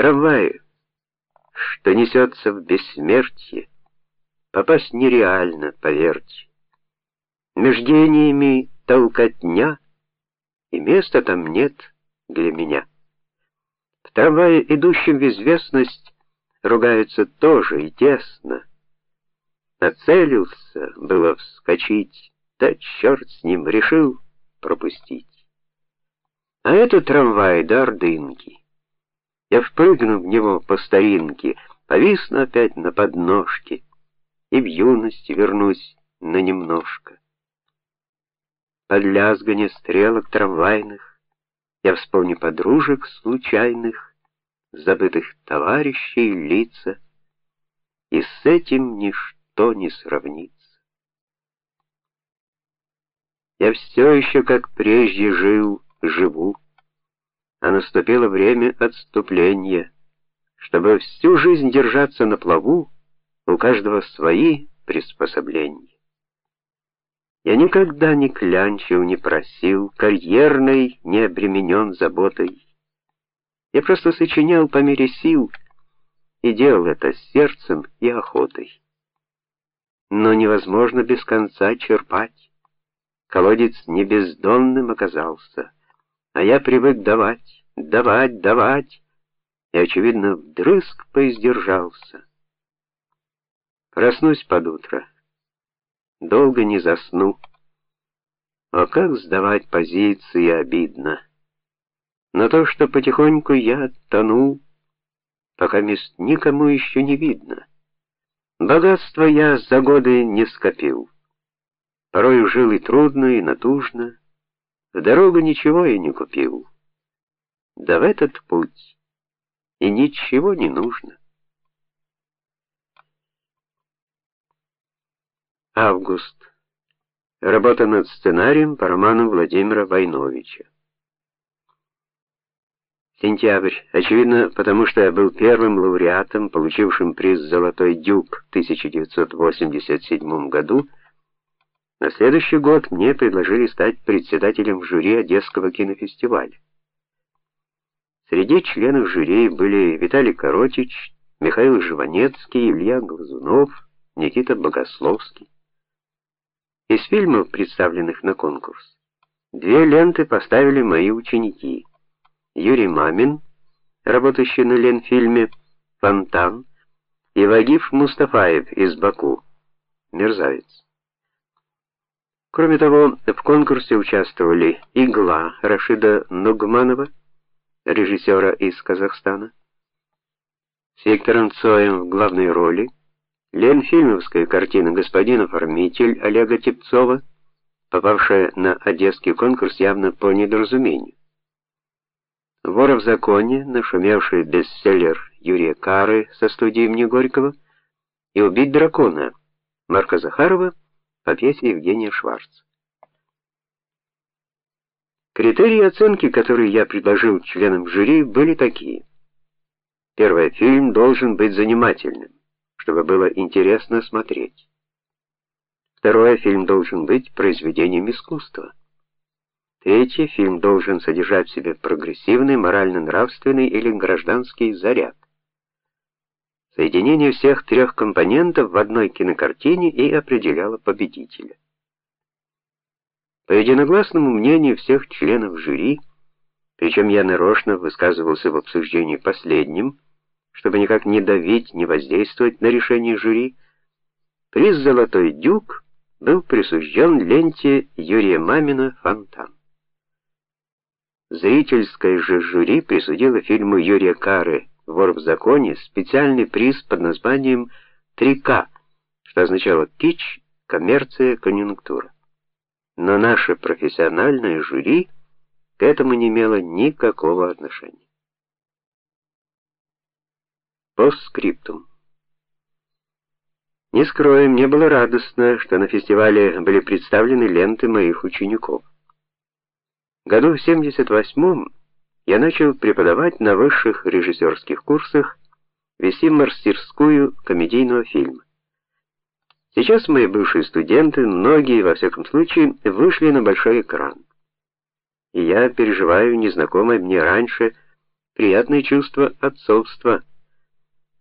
трамвае, что несется в бессмертие, попасть нереально, поверьте. Меж гениями толкотня, и места там нет для меня. В трамвае, идущем в известность, ругаются тоже и тесно. Нацелился было вскочить, да черт с ним, решил пропустить. А это трамвай до Ордынки. Я впрыгну в него по старинке, повисну опять на подножке и в юности вернусь на немножко. Под лязганье стрелок трамвайных я вспомню подружек случайных, забытых товарищей лица, и с этим ничто не сравнится. Я все еще, как прежде жил, живу, наступило время отступления, чтобы всю жизнь держаться на плаву, у каждого свои приспособления. Я никогда не клянчил, не просил, карьерной не обременен заботой. Я просто сочинял по мере сил и делал это с сердцем и охотой. Но невозможно без конца черпать. Колодец не бездонным оказался, а я привык давать, давать, давать, и очевидно, вдрызг поиздержался. Проснусь под утро. Долго не засну. А как сдавать позиции обидно. Но то, что потихоньку я тону, пока мест никому еще не видно. Богатство я за годы не скопил. Порой жил и трудно, и натужно. В дорогу ничего я не купил. Да в этот путь и ничего не нужно. Август. Работа над сценарием по роману Владимира Войновича. Сентябрь. Очевидно, потому что я был первым лауреатом, получившим приз Золотой дюк в 1987 году на следующий год мне предложили стать председателем жюри Одесского кинофестиваля. Среди членов жюри были Виталий Коротич, Михаил Жванецкий, Илья Глазунов, Никита Богословский. Из фильмов, представленных на конкурс, две ленты поставили мои ученики. Юрий Мамин, работающий на Ленфильме Фонтан, и Вагиф Мустафаев из Баку. Мерзавец. Кроме того, в конкурсе участвовали Игла Рашида Нугманова, режиссера из Казахстана, с Виктором Цоем в главной роли, Ленфильмовская картина «Господин оформитель» Олега Тепцова, попавшая на одесский конкурс явно по недоразумению. «Вора в законе», нашумевший бестселлер Юрия Кары со студии имени Горького, и «Убить дракона» Марка Захарова по пьесе Евгения Шварца. Критерии оценки, которые я предложил членам жюри, были такие. Первый фильм должен быть занимательным, чтобы было интересно смотреть. Второе фильм должен быть произведением искусства. Третий фильм должен содержать в себе прогрессивный, морально-нравственный или гражданский заряд. Соединение всех трех компонентов в одной кинокартине и определяло победителя. По единогласному мнению всех членов жюри, причем я нарочно высказывался в обсуждении последним, чтобы никак не давить, не воздействовать на решение жюри, приз Золотой дюк был присужден ленте Юрия Мамина Фонтан. Зрительское же жюри присудило фильму Юрия Кары вор в законе специальный приз под названием 3К, что означало кич, коммерция, конъюнктура. Но наше профессиональное жюри к этому не имело никакого отношения. Постскриптум. Не скрою, мне было радостно, что на фестивале были представлены ленты моих учеников. Году в 78-м я начал преподавать на высших режиссерских курсах, вести мастерскую комедийного фильма. Сейчас мои бывшие студенты, многие во всяком случае, вышли на большой экран. И я переживаю незнакомое мне раньше приятное чувство отцовства,